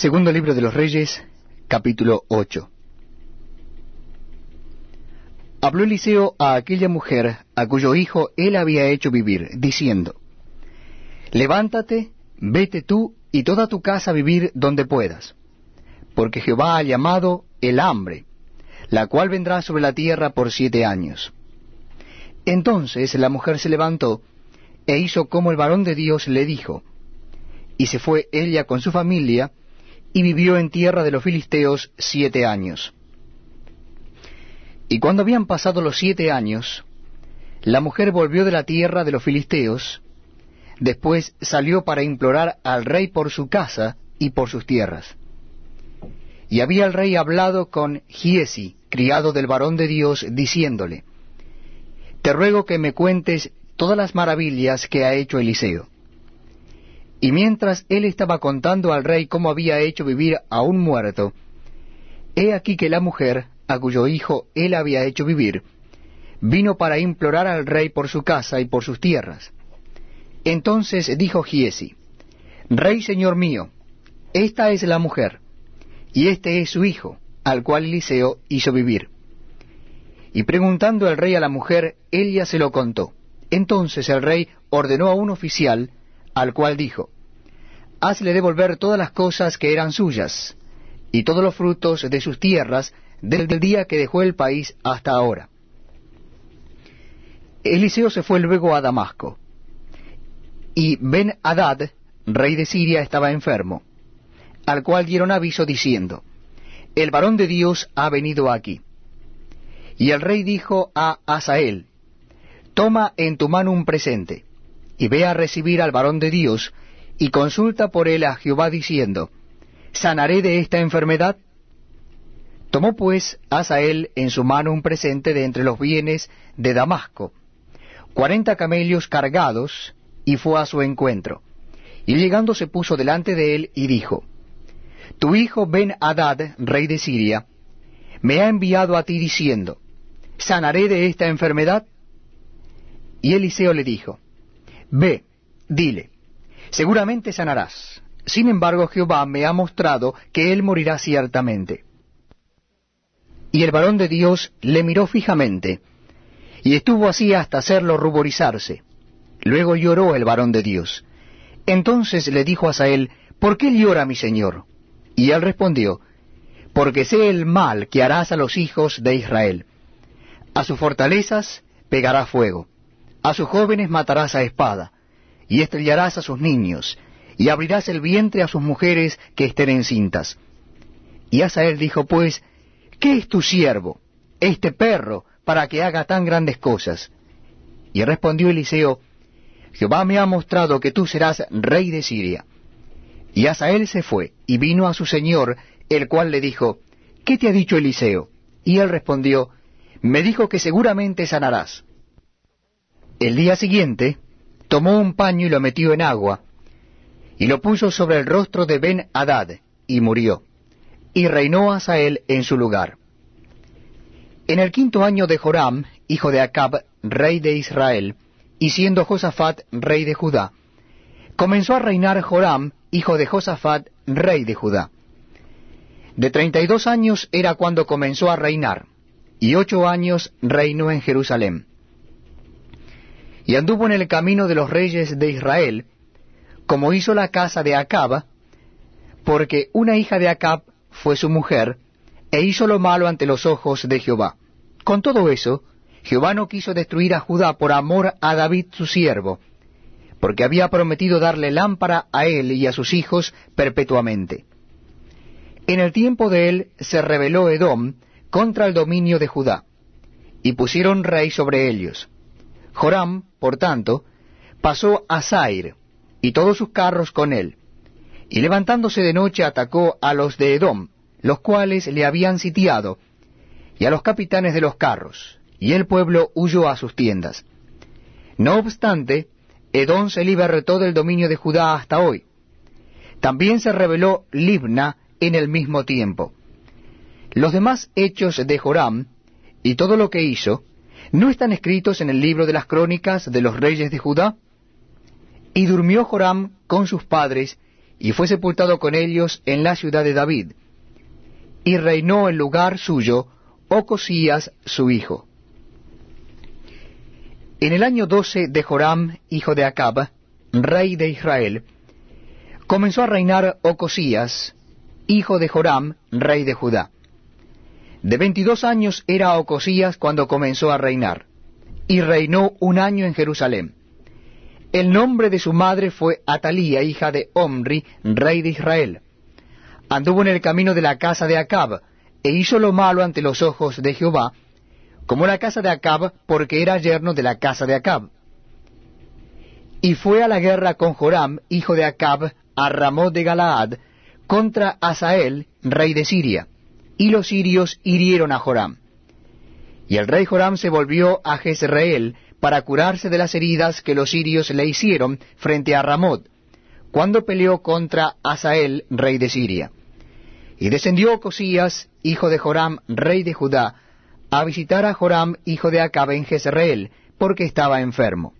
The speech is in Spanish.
Segundo libro de los Reyes, capítulo 8. Habló Eliseo a aquella mujer a cuyo hijo él había hecho vivir, diciendo, Levántate, vete tú y toda tu casa a vivir donde puedas, porque Jehová ha llamado el hambre, la cual vendrá sobre la tierra por siete años. Entonces la mujer se levantó e hizo como el varón de Dios le dijo, y se fue ella con su familia, y vivió en tierra de los filisteos siete años. Y cuando habían pasado los siete años, la mujer volvió de la tierra de los filisteos, después salió para implorar al rey por su casa y por sus tierras. Y había el rey hablado con Giesi, criado del varón de Dios, diciéndole, Te ruego que me cuentes todas las maravillas que ha hecho Eliseo. Y mientras él estaba contando al rey cómo había hecho vivir a un muerto, he aquí que la mujer, a cuyo hijo él había hecho vivir, vino para implorar al rey por su casa y por sus tierras. Entonces dijo Giesi, Rey señor mío, esta es la mujer, y este es su hijo, al cual Eliseo hizo vivir. Y preguntando el rey a la mujer, ella se lo contó. Entonces el rey ordenó a un oficial, al cual dijo, Hazle devolver todas las cosas que eran suyas, y todos los frutos de sus tierras, desde el día que dejó el país hasta ahora. Eliseo se fue luego a Damasco, y Ben-Hadad, rey de Siria, estaba enfermo, al cual dieron aviso diciendo, El varón de Dios ha venido aquí. Y el rey dijo a Asael, Toma en tu mano un presente, y ve a recibir al varón de Dios, y consulta por él a Jehová diciendo, ¿sanaré de esta enfermedad? Tomó pues Asael en su mano un presente de entre los bienes de Damasco, cuarenta camellos cargados, y fue a su encuentro. Y llegando se puso delante de él y dijo, Tu hijo Ben Hadad, rey de Siria, me ha enviado a ti diciendo, ¿sanaré de esta enfermedad? Y Eliseo le dijo, Ve, dile, seguramente sanarás. Sin embargo, Jehová me ha mostrado que él morirá ciertamente. Y el varón de Dios le miró fijamente, y estuvo así hasta hacerlo ruborizarse. Luego lloró el varón de Dios. Entonces le dijo a Sael, ¿por qué llora mi señor? Y él respondió, porque sé el mal que harás a los hijos de Israel. A sus fortalezas pegará fuego, a sus jóvenes matarás a espada, y estrellarás a sus niños, y abrirás el vientre a sus mujeres que estén encintas. Y Asael dijo, pues, ¿qué es tu siervo, este perro, para que haga tan grandes cosas? Y respondió Eliseo, Jehová me ha mostrado que tú serás rey de Siria. Y Asael se fue, y vino a su señor, el cual le dijo, ¿Qué te ha dicho Eliseo? Y él respondió, Me dijo que seguramente sanarás. El día siguiente, tomó un paño y lo metió en agua, y lo puso sobre el rostro de Ben Hadad, y murió. Y reinó Asael en su lugar. En el quinto año de Joram, hijo de Acab, rey de Israel, y siendo Josafat rey de Judá, comenzó a reinar Joram, hijo de Josafat, rey de Judá. De treinta y dos años era cuando comenzó a reinar, y ocho años reinó en Jerusalén y anduvo en el camino de los reyes de Israel, como hizo la casa de Acab, porque una hija de Acab fue su mujer, e hizo lo malo ante los ojos de Jehová. Con todo eso, Jehová no quiso destruir a Judá por amor a David su siervo, porque había prometido darle lámpara a él y a sus hijos perpetuamente. En el tiempo de él se rebeló Edom contra el dominio de Judá, y pusieron rey sobre ellos. Joram, por tanto, pasó a Zair, y todos sus carros con él, y levantándose de noche atacó a los de Edom, los cuales le habían sitiado, y a los capitanes de los carros, y el pueblo huyó a sus tiendas. No obstante, Edom se libertó del dominio de Judá hasta hoy. También se rebeló Libna en el mismo tiempo. Los demás hechos de Joram, y todo lo que hizo, ¿no están escritos en el libro de las crónicas de los reyes de Judá? Y durmió Joram con sus padres, y fue sepultado con ellos en la ciudad de David, y reinó en lugar suyo Ocosías su hijo. En el año doce de Joram, hijo de Acab, rey de Israel, comenzó a reinar Ocosías, hijo de Joram, rey de Judá. De veintidós años era Ocosías cuando comenzó a reinar, y reinó un año en Jerusalén. El nombre de su madre fue Atalía, hija de Omri, rey de Israel. Anduvo en el camino de la casa de Acab, e hizo lo malo ante los ojos de Jehová, como la casa de Acab, porque era yerno de la casa de Acab. Y fue a la guerra con Joram, hijo de Acab, a Ramot de Galaad, contra Asael, rey de Siria, y los sirios hirieron a Joram. Y el rey Joram se volvió a Jezreel, para curarse de las heridas que los sirios le hicieron frente a Ramot, cuando peleó contra Asael, rey de Siria. Y descendió Cosías, hijo de Joram, rey de Judá, a visitar a Joram, hijo de Acab en Jezreel, porque estaba enfermo.